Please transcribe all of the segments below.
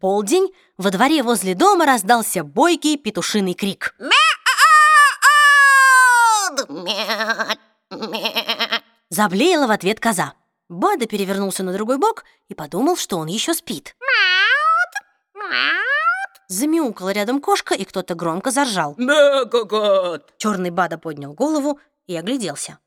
полдень во дворе возле дома раздался бойкий петушиный крик. Заблеяла в ответ коза. Бада перевернулся на другой бок и подумал, что он еще спит. Мяу! Замяукала рядом кошка, и кто-то громко заржал. Черный Бада поднял голову и огляделся.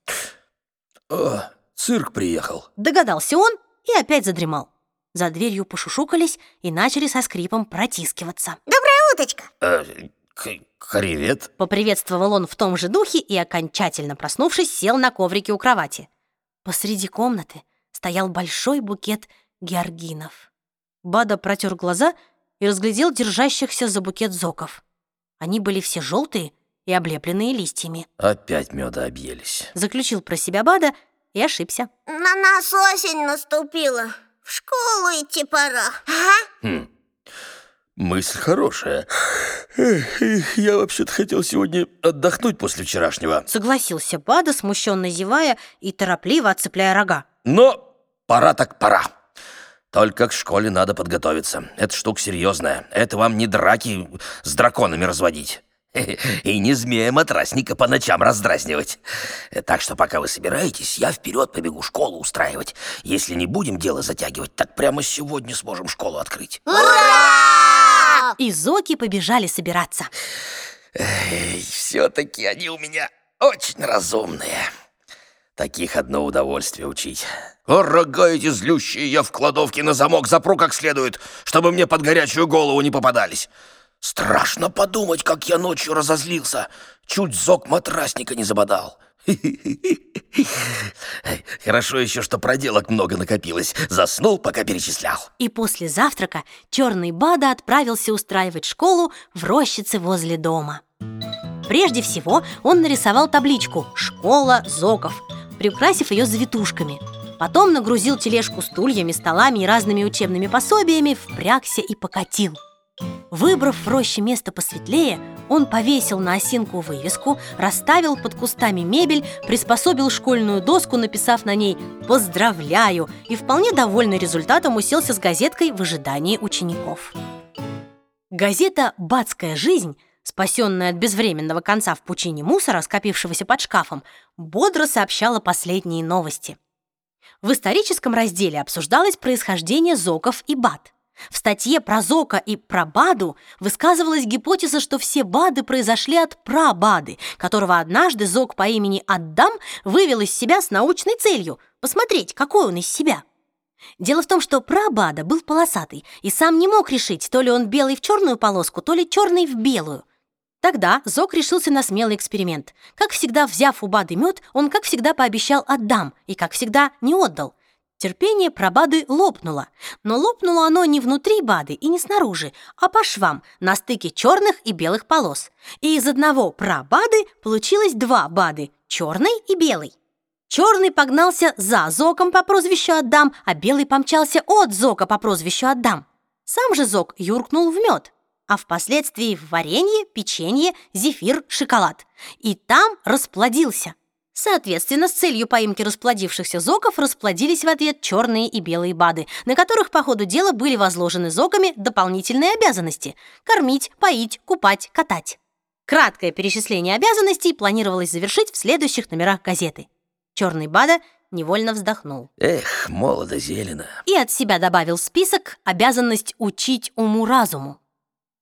О, цирк приехал. Догадался он и опять задремал. За дверью пошушукались и начали со скрипом протискиваться. Доброе уточка! Э, Привет. Поприветствовал он в том же духе и, окончательно проснувшись, сел на коврике у кровати. Посреди комнаты стоял большой букет георгинов. Бада протер глаза и разглядел держащихся за букет зоков. Они были все желтые и облепленные листьями. Опять меда объелись. Заключил про себя Бада и ошибся. На нас осень наступила. В школу идти пора. Ага. Хм. Мысль хорошая. Эх, я вообще-то хотел сегодня отдохнуть после вчерашнего. Согласился Бада, смущенно зевая и торопливо отцепляя рога. Но пора так пора. Только к школе надо подготовиться. Это штука серьезная. Это вам не драки с драконами разводить. И не змея-матрасника по ночам раздразнивать. Так что пока вы собираетесь, я вперед побегу школу устраивать. Если не будем дело затягивать, так прямо сегодня сможем школу открыть. Ура! И зоки побежали собираться. Все-таки они у меня очень разумные. Таких одно удовольствие учить. О, рога эти злющие я в кладовке на замок запру как следует, чтобы мне под горячую голову не попадались. Страшно подумать, как я ночью разозлился. Чуть зок матрасника не забодал. Хорошо еще, что проделок много накопилось. Заснул, пока перечислял. И после завтрака черный Бада отправился устраивать школу в рощице возле дома. Прежде всего он нарисовал табличку «Школа Зоков», приукрасив ее завитушками. Потом нагрузил тележку стульями, столами и разными учебными пособиями, впрягся и покатил. Выбрав в место посветлее, он повесил на осинку вывеску, расставил под кустами мебель, приспособил школьную доску, написав на ней «Поздравляю!» и вполне довольный результатом уселся с газеткой в ожидании учеников. Газета «Бацкая жизнь», спасенная от безвременного конца в пучине мусора, скопившегося под шкафом, бодро сообщала последние новости. В историческом разделе обсуждалось происхождение зоков и бад – в статье про Зока и про Баду высказывалась гипотеза, что все Бады произошли от прабады, которого однажды Зок по имени Аддам вывел из себя с научной целью – посмотреть, какой он из себя. Дело в том, что прабада был полосатый и сам не мог решить, то ли он белый в черную полоску, то ли черный в белую. Тогда Зок решился на смелый эксперимент. Как всегда, взяв у Бады мед, он, как всегда, пообещал «отдам» и, как всегда, не отдал. Терпение пробады лопнуло, но лопнуло оно не внутри бады и не снаружи, а по швам на стыке черных и белых полос. И из одного прабады получилось два бады – черный и белый. Черный погнался за Зоком по прозвищу Отдам, а белый помчался от Зока по прозвищу Отдам. Сам же Зок юркнул в мед, а впоследствии в варенье, печенье, зефир, шоколад. И там расплодился. Соответственно, с целью поимки расплодившихся зоков расплодились в ответ черные и белые бады, на которых по ходу дела были возложены зоками дополнительные обязанности – кормить, поить, купать, катать. Краткое перечисление обязанностей планировалось завершить в следующих номерах газеты. Черный бада невольно вздохнул. Эх, молодо зелено. И от себя добавил в список обязанность учить уму-разуму.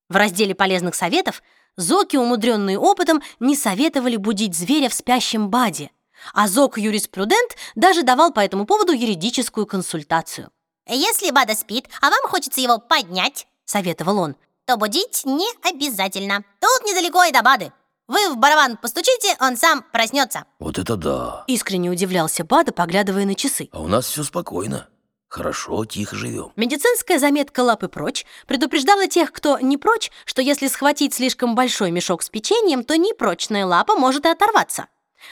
В разделе полезных советов Зоки, умудренные опытом, не советовали будить зверя в спящем баде, а Зок-юриспрудент даже давал по этому поводу юридическую консультацию. Если Бада спит, а вам хочется его поднять, Советовал он. то будить не обязательно. Тут недалеко и до Бады. Вы в барабан постучите, он сам проснется. Вот это да. Искренне удивлялся Бада, поглядывая на часы. А у нас все спокойно. Хорошо, тихо живем. Медицинская заметка «Лапы прочь» предупреждала тех, кто не прочь, что если схватить слишком большой мешок с печеньем, то непрочная лапа может и оторваться.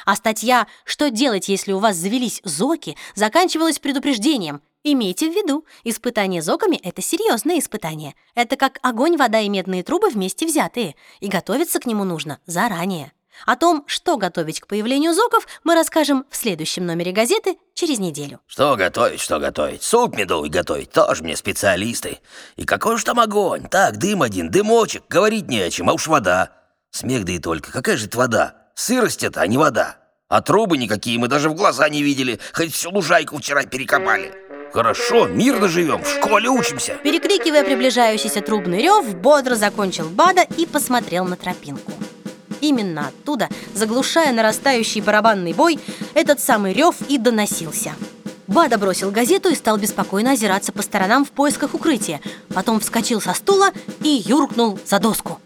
А статья «Что делать, если у вас завелись зоки» заканчивалась предупреждением. Имейте в виду, испытание зоками – это серьезное испытание. Это как огонь, вода и медные трубы вместе взятые, и готовиться к нему нужно заранее. О том, что готовить к появлению зоков, мы расскажем в следующем номере газеты через неделю. Что готовить, что готовить? Суп медовый готовить, тоже мне специалисты. И какой уж там огонь? Так, дым один, дымочек, говорить не о чем, а уж вода. Смех да и только, какая же это вода? Сырость это, а не вода. А трубы никакие мы даже в глаза не видели, хоть всю лужайку вчера перекопали. Хорошо, мирно живем, в школе учимся. Перекрикивая приближающийся трубный рев, бодро закончил Бада и посмотрел на тропинку. Именно оттуда, заглушая нарастающий барабанный бой, этот самый рев и доносился. Бада бросил газету и стал беспокойно озираться по сторонам в поисках укрытия. Потом вскочил со стула и юркнул за доску.